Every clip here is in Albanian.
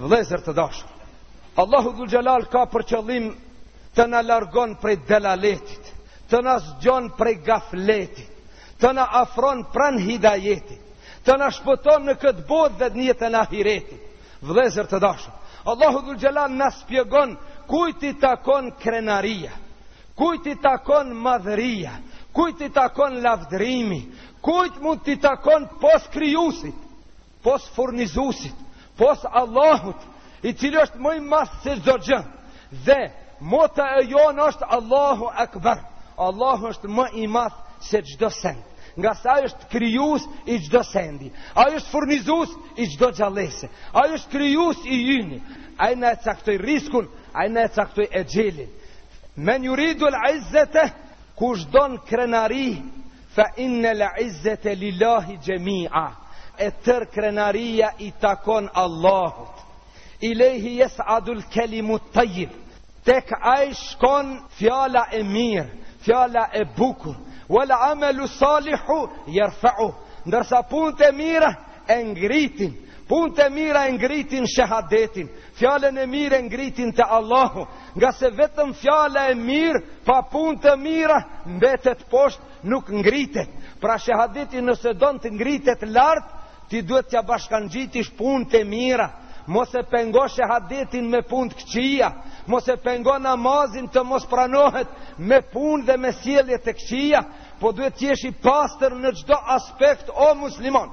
Vëllezër të dashur, Allahu dhul xhelal ka për qëllim të na largon prej delaletit, të na zgjon prej gafletit, të na afron pranë hidajetit, të na shpëton në këtë botë dhe në jetën e ahiretit. Vëllezër të dashur, Allahu dhul xhelal na shpjegon kujt i takon krenaria, kujt i takon madhëria, kujt i takon lavdërimi, kujt mund t'i takon pos krijuesit. pos furnizuesit, pos Allahut, i cili është më i madh se çdo gjë. Dhe mota e jonë është Allahu Akbar. Allahu është më i madh se çdo send. Ngase ai është krijues i çdo sendi. Ai është furnizues i çdo gjallese. Ai është krijues i yni. Ai na e caktoi riskun, ai na e caktoi exhelin. Men yuridu al-izzata kush don krenari Fa innal izzete lillahi jami'a e tërë krenaria i takon Allahut. Ilejhi jes'adul kelimu tajjib, tek ai shkon fjala e mirë, fjala e bukur, wal amelu salihu jërfa'u, ndërsa punët e mira e ngritin, punët e mira e ngritin shahadetin, Fjalën e mirë e ngritin te Allahu, ngase vetëm fjala e mirë pa punë të mira mbetet poshtë, nuk ngritet. Pra shehadeti nëse don të ngritet lart, ti duhet t'ia bashkangjitish punët e mira. Mos e pengo shehadetin me punë të këqija, mos e pengo namazin të mos pranohet me punë dhe me sjellje të këqija, po duhet të jesh i pastër në çdo aspekt o musliman.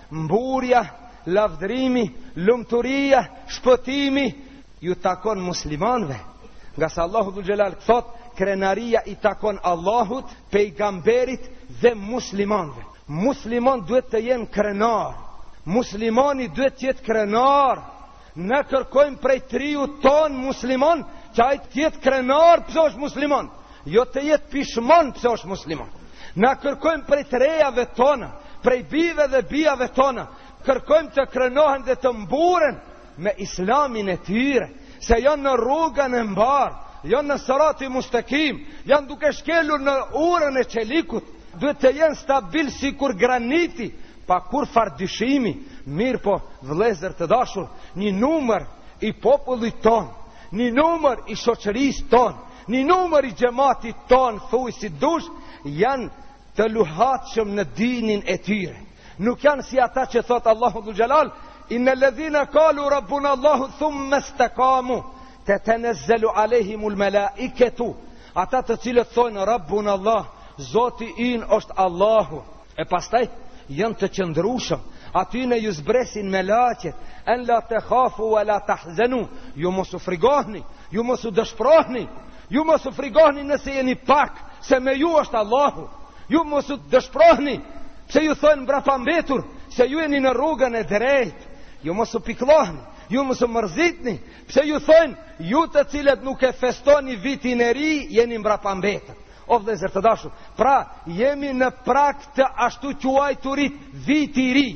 Mburja, lavdërimi, lumturia, shpëtimi ju takon muslimanëve. Ngase Allahu dhul xhelal thotë, krenaria i takon Allahut, pejgamberit dhe muslimanëve. Musliman duhet të jenë krenar. Muslimani duhet të jetë krenar Ne kërkojmë prej të riut tonë muslimon që ai të jetë krenar pse është muslimon, jo të jetë pishmon pse është muslimon. Ne kërkojmë prej të rejave tona, prej bijve dhe bijave tona, kërkojmë të krenohen dhe të mburen me islamin e tyre, se janë në rrugën e mbarë, janë në sirati mustekim, janë duke shkelur në urën e çelikut, duhet të jenë stabil sikur graniti, Pa kurrfarë dyshimi, mirëpo vëllezër të dashur, një numër i popullit tonë, një numër i shoqërisë tonë, një numër i xhematit tonë, thuj si t'dush, janë të luhatshëm në dinin e tyre. Nuk janë si ata që thotë Allahu dhul xhelal, innel ledhine kalu rabbun Allahu thummestekamu, tetenezzelu alejhimul melaiketu, ata të cilët thonë rabbun Allah, zoti ynë është Allahu, E pastaj janë të qëndrueshëm, atyne ju zbresin melaqet, en la te khafu wa la tahzanu, ju mos u frigohni, ju mos u dëshprohni, ju mos u frigohni nëse jeni pak, se me ju është Allahu. Ju mos u dëshprohni, pse ju thonë mbrapambetur se ju jeni në rrugën e drejtë. Ju mos u pikllohni, ju mos u mërzitni, pse ju thonë ju të cilët nuk e festoni vitin e ri, jeni mbrapambetur. O vëllezër të dashur, pra jemi në prag të ashtuquajturit vit i ri.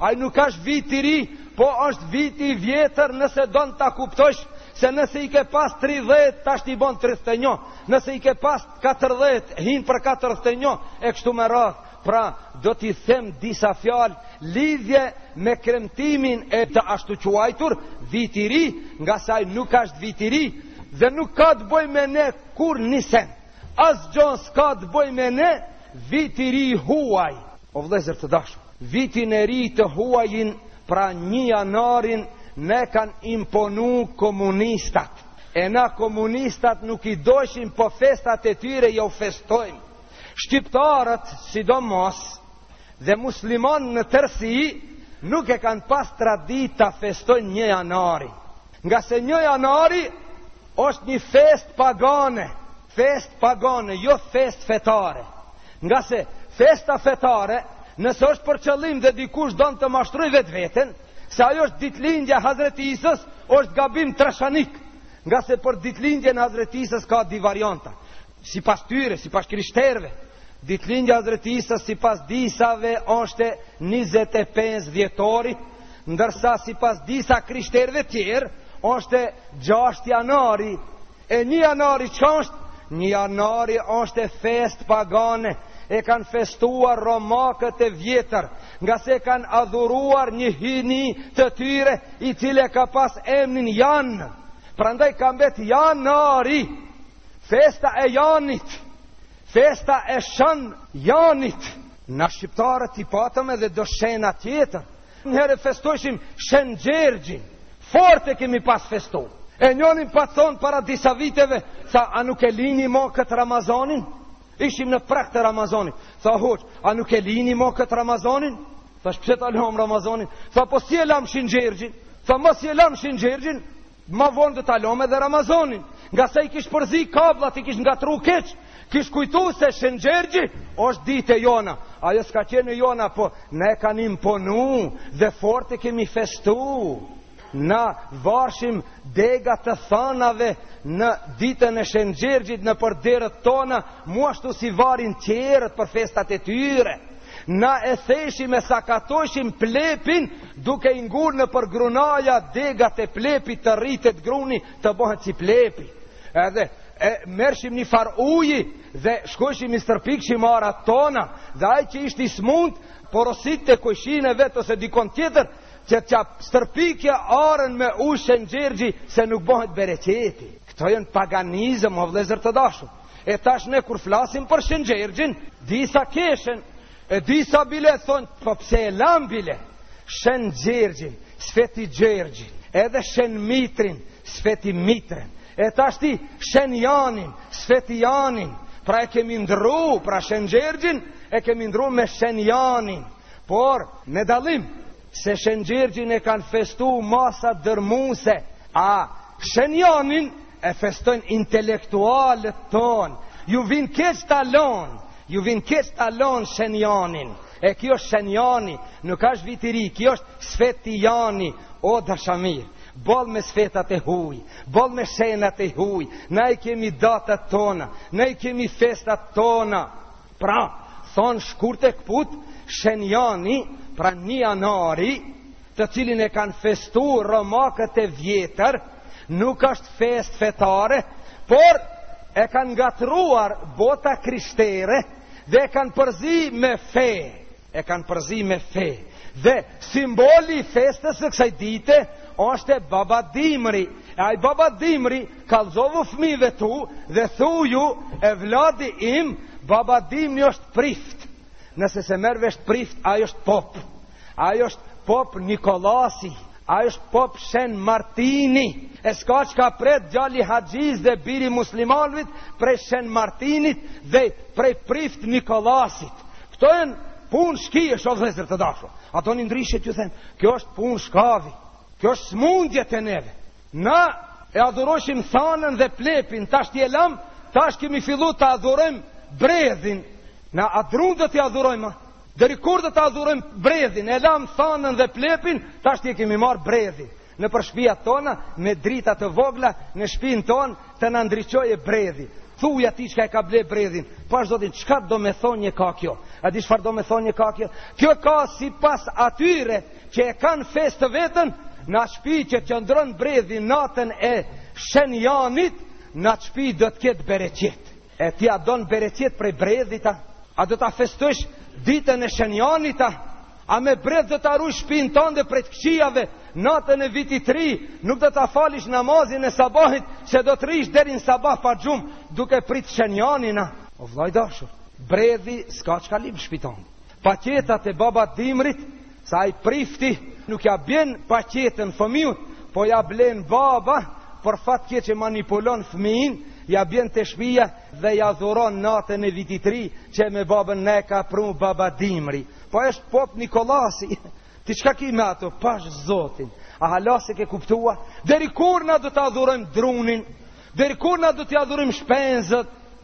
Ai nuk është vit i ri, po është vit i vjetër nëse don ta kuptosh se nëse i ke pas 30 tash i bën 31, nëse i ke pas 40 hin për 41 e kështu me radhë. Pra, do t'i them disa fjalë lidhje me kremtimin e të ashtuquajtur vit i ri, ngase ai nuk është vit i ri dhe nuk ka të bojë me ne Kurnisen, asgjo s'ka të bojë me ne, Vit i Ri i huaj. O vëllezër të dashur, Vitin e Ri të huajin, pra një janarin, na e kanë imponu komunistat. E na komunistat nuk i dojshim, po festat e tyre jau festojmë. Shqiptarët, sidomos, dhe muslimanët në tërësi, nuk e kanë pas traditë ta festojnë një janarin. Ngase një janari është një festë pagane, festë pagane, jo festë fetare. Ngase festa fetare, nëse është për qëllim dhe dikush don të mashtrojë vetveten, se ajo është ditëlindja e Hazret Isës, është gabim trashanik. Ngase për ditëlindjen e Hazret Isës ka dy varianta. Sipas tyre, sipas krishterëve, ditëlindja e Hazreti Isës sipas disave është 25 dhjetori, ndërsa sipas disa krishterëve tjerë është 6 janari. E 1 janari ç'është? 1 janari është festë pagane. E kanë festuar romakët e vjetër, ngase kanë adhuruar një hyjni të tyre, i cili e ka pas emnin Jan. Prandaj ka mbet janari. Festa e Janit, festa e Shën Janit. Na shqiptarët i patëm edhe do shena tjetër. Njëherë e festojshim Shën Gjergjin. Fort e kemi pas festu. E njoni m'pat thonë para disa viteve, tha a nuk e lini ma këtë Ramazanin? Ishim në prag të Ramazanit. Tha hoxh, a nuk e lini ma këtë Ramazanin? Thashë pse ta lom Ramazanin? Tha po si e lam Shën Gjergjin? Tha ma si e lam Shën Gjergjin? Ma vonë do ta lomë edhe Ramazanin, ngase i kish përzi kabllat, i kish ngatrru keq, kish kujtu se Shën Gjergji është ditë e jona. Ajo s'ka qenë e jona, po na e kanë imponu dhe fort e kemi festu. Na varshim dega të thanave në ditën e Shën Gjergjit nëpër dyert tona, mu ashtu si varin tjerët për festat e tyre. Na e thejshim e sakatojshim plepin duke i ngul nëpër grunaja degat e plepit të rritet gruni të bëhet si plepi. Edhe e merrshim një farë uji dhe shkojshim i stërpikshim arat tona dhe ai që ishte i smund porositke kojshinë e vetë ose dikon tjetër që t'ia stërpikje arën me uj Shëngjergji se nuk bëhet bereqeti. Këto janë paganizëm o vëllezër të dashur. E tash ne kur flasim për Shëngjergjin, disa keshen, e disa bile thonë, po pse e lam bile? Shëngjergjin, Sveti Gjergjin, edhe Shën Mitrin, Sveti Mitrin. E tash ti Shën Janin, Sveti Janin. Pra e kemi ndru, pra Shën Gjergjin e kemi ndru me Shën Janin. Por me dallim se Shën Gjergjin e kanë festu masa dërrmuese, a Shën Janin E festojnë intelektualët tonë, ju vjen keq ta lonë, ju vjen keq ta lonë Shën Janin, e kjo është Shën Jani, nuk është Viti i Ri, kjo është Sveti Jani, o dashamirë boll me svetat e huj, boll me shenat e huj, na i kemi datat tona, na i kemi festat tona, Pra, thënë shkurt e këput, Shën Jani, pra një janari, të cilin e kanë festu romakët e vjetër, nuk është festë fetare, por e kanë ngatërruar bota e krishterë dhe e kanë përzi me fe. e kanë përzi me fe. Dhe simboli i festës së kësaj dite është baba dimri. E ai baba dimri kallzoju fëmijëve tu dhe thuju evladi im, baba dimri është prift. Nëse s'e merr vesh prift, ai është pop. Ai është pop Nikolasi. Ai është pop Shën Martini. E s'ka çka pret djali i haxhisë dhe biri i muslimanit prej Shën Martinit dhe prej prift Nikolasit. Këto janë punë shkijesh o vëllezër të dashur. A doni ndryshe t'ju them, kjo është punë shkavi. Kjo është smundje te neve. Na e adhurojshim thanën dhe plepin, tash ti e lam, tash kemi fillu ta adhurojmë bredhin. Na a drun do ta adhurojmë, Deri kur do ta adhurojmë bredhin? E lam thanën dhe plepin, tash ti e kemi marrë bredhin. Nëpër shpijat tona me drita të vogla në shpinë tonë të na ndriçojë bredhi. Thuaj atij çka e ka ble bredhin. Pash Zotin, çka domethënie ka kjo? A di çfarë domethënie ka kjo? Kjo ka sipas atyre që e kanë festë të veten, n'at shpi që qëndron bredhi natën e Shën Janit, n'at shpi do të ketë bereqet. E ti a don bereqet prej bredhit a? A do ta festojsh ditën e Shën Janit a? A me bredh do ta rujsh shpinë tande prej të këqijave natën e vitit të ri? Nuk do ta falish namazin e sabahit se do të rrish deri në sabah pa gjumë duke prit Shën Janin a? O vlla i dashur, bredhi s'ka çka lyp n'shpi tonë. Paketat e Babadimrit Se ai prifti nuk ia bjen paketën fëmijut, po ia blen baba, për fat kje që manipulon fëmijën, ia bjen te shpia dhe ia dhuron natën e vitit t'ri, që me babën na e ka pru Babadimri. Po është pop Nikolasi, ti çka ki me ato, pash zotin, a hala s'i ke kuptua, deri kur na do ta adhurojmë drunin, deri kur na do t'i adhurojmë shpenzët,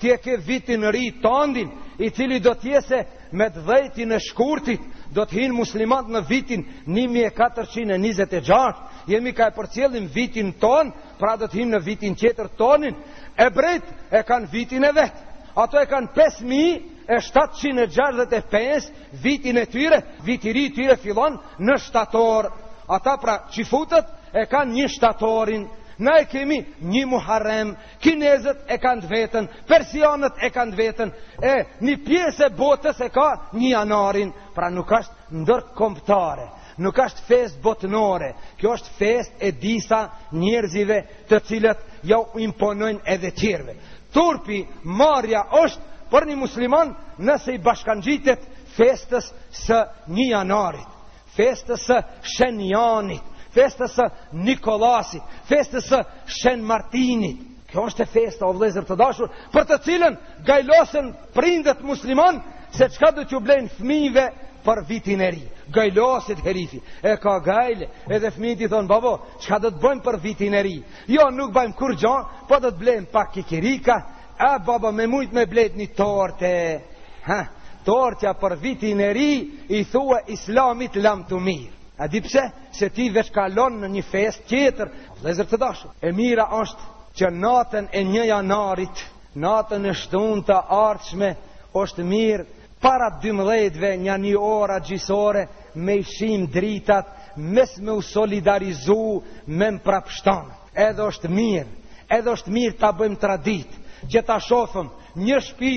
Ti e ke vitin e ri tandin, i cili do t'jetë me të dhetin e shkurtit, do t'hin muslimanët në vitin 1426, jemi ka e përcjellim vitin tonë, pra do t'hin në vitin tjetër tonin, ebrejt e kanë vitin e vet, ata e kanë 5.000 e 765 vitin e tyre, viti i ri tyre fillon në shtator. Ata pra qifutët e kanë një shtatorin, na e kemi një muharrem, Kinezët e kanë të vetën, persianët e kanë të vetën, e një pjesë e botës e ka një janarin, pra nuk është ndërkombëtare, nuk është festë botënore, kjo është festë e disa njerëzve të cilët jau imponojnë edhe tjerve. Turpi, marrja është për një musliman nëse i bashkëngjitet festës së një janarit. festës së Shën Janit, festës së Nikolasit, festës së Shën Martinit. Kjo është festa o vllezër të dashur, për të cilën gajlosen prindët muslimanë, se çka do t'ju blejnë fmijve për vitin e ri. Gajloset herifi, e ka gajle, edhe fmijt i thonë, babo, çka do të bëjmë për vitin e ri? Jo, nuk bëjmë kurgjo, po do të blejmë pak kikirika, E babo me mujt me ble ti një torte Ha, tortja për vitin e ri I thua islamit lamtumirë A di pse? Se ti veç kalon në një festë tjetër Vllezër të dashur E mira është që natën e një janarit Natën e shtunë të ardhshme është mirë Para 12-ve nja një orë a gjysore Me i shym dritat Mes me u solidarizu Me të mbrapshtën Edhe është mirë, edhe është mirë ta bëjmë traditë, që ta shofim një shpi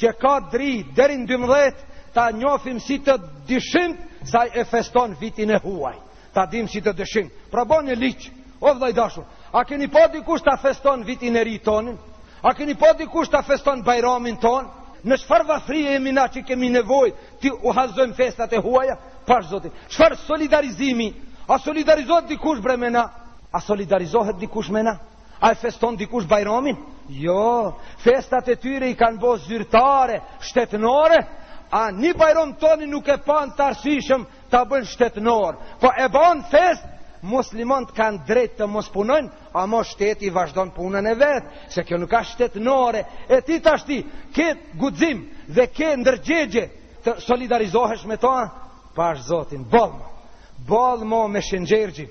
që ka dritë deri në 12, ta njofim si të dyshimt se e feston vitin e huaj. Ta dim si të dyshimt. Pra bën një ligj, o vëlla i dashur, a keni pa dikush ta feston vitin e ri tonin? A keni pa dikush ta feston Bajramin tonë? Në çfarë varfrie jemi na që kemi nevojë t'i huazojmë festat e huaja? Pash Zotin. Çfarë solidarizimi? A solidarizohet dikush bre me na? A solidarizohet dikush me na? A e feston dikush bajramin? Jo, festat e tyre i kanë bo zyrtare, shtetënore, a një bajram toni nuk e panë të arsyshëm ta bëjnë shtetënor, po e banë fest, muslimant kanë drejt të mos punojnë, amo shteti vazhdon punën e vet, se kjo nuk asht shtetënore, e ti tashti, ke guxim dhe ke ndërgjegje të solidarizohesh me ta, pash zotin, boll mo, boll mo me shëngjergjin,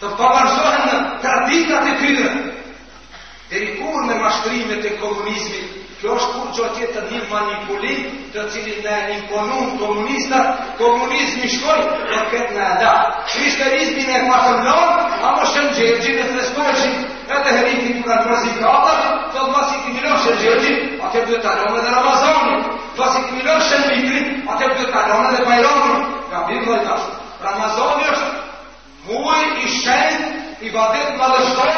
Të balansohen në traditat e tyre. Deri kur me mashtrimet e komunizmit, kjo është kurgjo tjetër të një manipulim të cilin na e imponun komunistat, komunizmi shkoi dhe këtë në edha. Krishterizmin e pasëm lonë, ama Shën Gjergjin e festojshin edhe heritin të kanë përzi kratër, të të masi të mi lon Shën Gjergjin, ai do ta lonë edhe Ramazanin, të masi të mi lon Shën Mitrin, ai do ta lonë edhe Bajramin, ka bëtë dhe të Ramazani është Muaj i shenjtë, ibadet madhështor,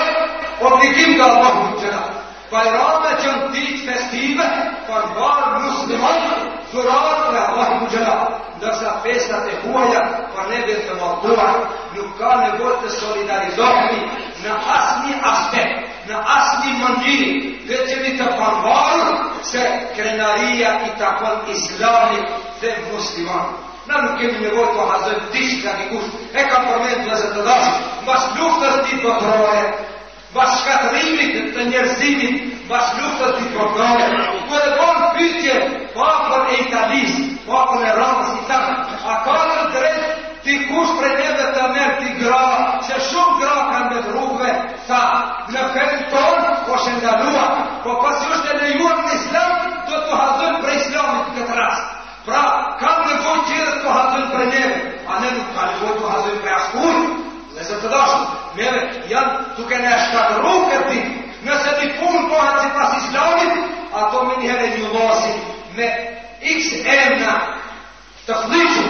obligim nga Allahu Xhelal. Bajramet janë ditë festive, për mbarë muslimanët, dhuratë nga Allahu Xhelal. Ndërsa festat e huaja, për neve të ndaluara, nuk ka nevojë të solidarizohemi në asnji aspekt, në asnji mënyrë, dhe që një të përmbarë se krenaria i takon islamit dhe muslimanëve. Na nuk kemi nevojë të huazojmë diç nga dikush. E kam përmendur vëllezër të dashur, mbas luftës dytë botërore, mbas shkatërrimit të njerëzimit, mbas luftës dytë botërore, kur e bënë pyetje papën e Italisë, papën e Romës i thanë, a ka të drejtë dikush prej neve të merr dy gra, se shumë gra kanë met rrugëve, tha, në fenë tonë, po është ndaluar, po pasi është e lejuar në islam, do të huazojmë prej islamit këtë rast. Pra, kanë nevojë tjerët të huazojnë prej neve, a ne nuk ka nevojë të huazojmë prej askujt. Vëllezër të dashur, neve janë duke na shkatërru këto ditë. Nëse një punë bëhet sipas islamit, ata menjëherë e njollosin me x emna të fëlliqur,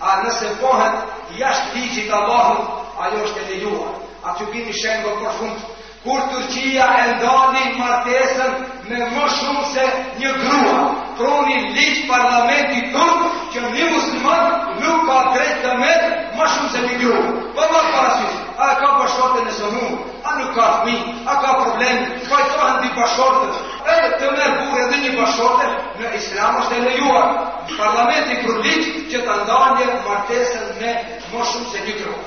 a nëse bëhet jashtë ligjit të Allahut, ajo është e lejuar. Aty kini shembull për fund Kur Turqia e ndali martesën me më shumë se një grua, pruni ligj parlamenti turk që një musliman nuk ka drejt të merr më shumë se një grua. Po merr parasysh, a ka bashkëshorten e sëmurë, a nuk ka fëmi, a ka problem, pajtohen dy bashkëshortët, edhe të merr burri edhe një bashkëshorte në islam është e lejuar. Parlamenti pru ligj që ta ndalë martesën me më shumë se një grua.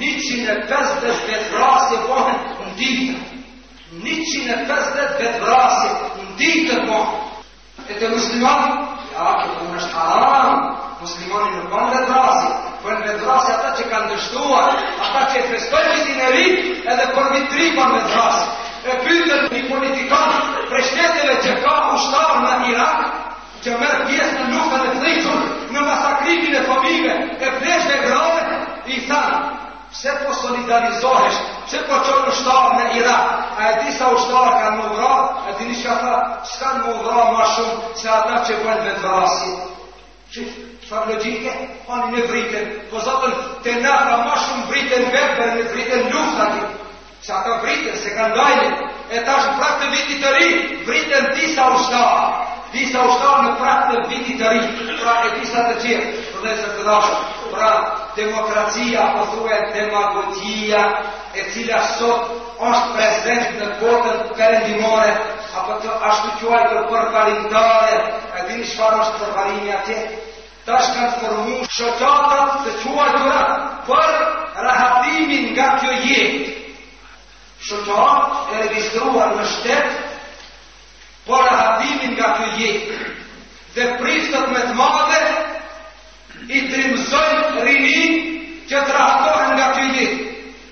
Njëqind e pesëdhjetë vetëvrasje bëhen në ditë. Njëqind e pesëdhjetë vetëvrasje në ditë bëhen. E te muslimani, ja, kjo punë është haram. Muslimani nuk bën vetëvrasje, bëjnë vetëvrasje ata që kanë dështuar, ata që e festojnë vitin e ri, edhe për vit t'ri bëjnë vetëvrasje. E pyetën një politikan prej shteteve që ka ushtarë në Irak, që merr pjesë në luftën e flliqur në masakrimin e fëmijëve e pleqve, dhe grave, i thonë, pse po solidarizohesh, pse po çon ushtarë në Irak, a e di sa ushtarë ka m'u vra, e dini çka tha, s'ka m'u vra ma shumë, se ata që bëjnë vetëvrasje. Çfarë logjike, ani në vriten, pa Zotin, te na ka ma shumë vriten vetë, për në vriten n'luftë aty, Që ata vriten, se kanë dajm, e tash në prag të vitit të ri, vriten disa ushtarë, disa ushtarë në prag të vitit të ri, pra e disa të tjerë, vëllezër të dashur, pra demokracia, apo thuaj demagogjia, e cila sot është prezente në botën perendimore, apo të ashtuquajtur përparimtare, a dini çfarë është përparimi atje, Tash kanë formu shoqatat të quajtura për rahatimin nga kjo jetë. Shoqatë e regjistruar në shtet për rahatimin nga kjo jetë. Dhe priftët më të madhe i trimërojnë rininë që të rahatohen nga kjo jetë.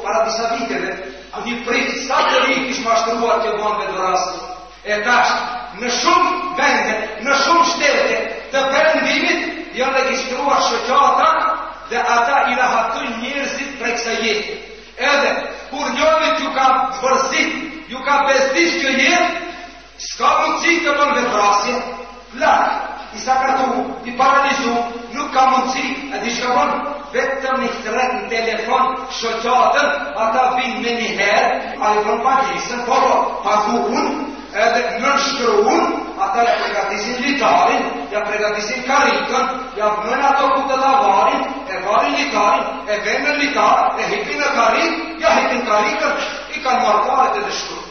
Para disa viteve, një prift sa të ri kish mashtruar që bajnë vetëvrasje, e tash në shumë vende, në shumë shtete të perëndimit, janë regjistruar shoqata dhe ata i rahatojnë njerëzit prej kësaj jete. Edhe, kur njerëzve ju ka mërzit, ju ka bezdis kjo jetë, S'ka mundësi të bëjë vetëvrasje, plak, i sakatuar, i paralizuar, nuk ka mundësi, e di çka bën, vetëm i thret në telefon shoqatën, ata vijnë menjëherë, ai bën pagesën, po po, paguan, edhe nënshkruan, ata ja pregatisin litarin, ja pregatisin karikën, ja vënë ato ku ta varin, e varin litarin, e vënë në litar, e hipin në karikë, ja heqin karikën, i kanë marrë paret edhe nënshkru.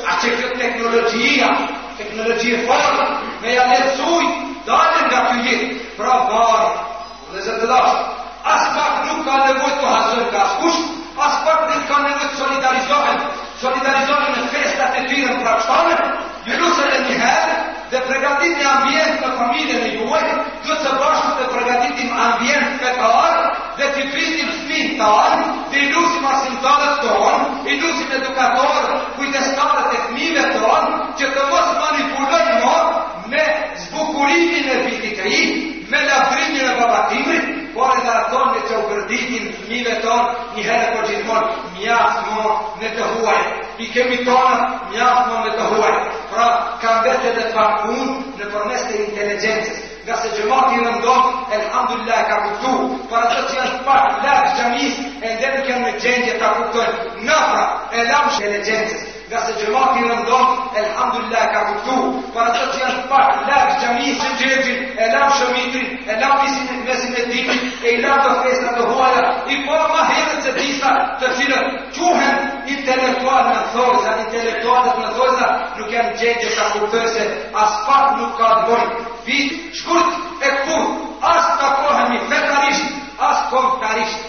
A sheh këtë, teknologjia, teknologji e lartë, me ja lehtësu daljen nga kjo jetë, pra pra, vëllezër të dashur, aspak nuk ka nevojë të huazojmë nga askush, aspak nuk ka nevojë të solidarizohemi, solidarizohemi në festat e tyre të mbrapshta, ju lus edhe një herë, Dhe pregatitni ambient në familjen e juaj, duhet së bashku të pregatitim ambient fetar dhe t'i prisim fëmijët tanë, dhe i lusim arsimtarët tonë, i lusim edukatorët, kujdestarët e fëmijëve tonë, që të mos manipulojnë mo me zbukurimin e vitit të ri, me lavdërimin e babadimrit, por edhe ato ne që u gërditim fëmijëve tonë një herë për gjithmonë. Mjaft mo me të huaj, i kemi tonat mjaft mo me të huaj, pra ka mbet edhe pak punë nëpërmes të inteligjencës, ngase xhemati i rëndom elhamdulilah e ka kuptu, por ato që janë pak larg xhamisë ende nuk janë në gjendje ta kuptojnë, na pra e lamë inteligjencës. Ngase xhemati i rëndom, elhamdulillah ka kuptu, por ato që janë pak larg xhamisë, Shëngjergjin, e lamë Shëmitrin, e lamë visin e mesin e dimrit, e i lamë dhe festa të huaja, i pa po ma herët se disa të cilët, quhen intelektual në thojza, intelektualët në thojza, nuk janë në gjendje ta kuptojnë se aspak nuk na takojnë, hiç, kurrë e kurrë, as takohemi fetarisht, as kombëtarisht.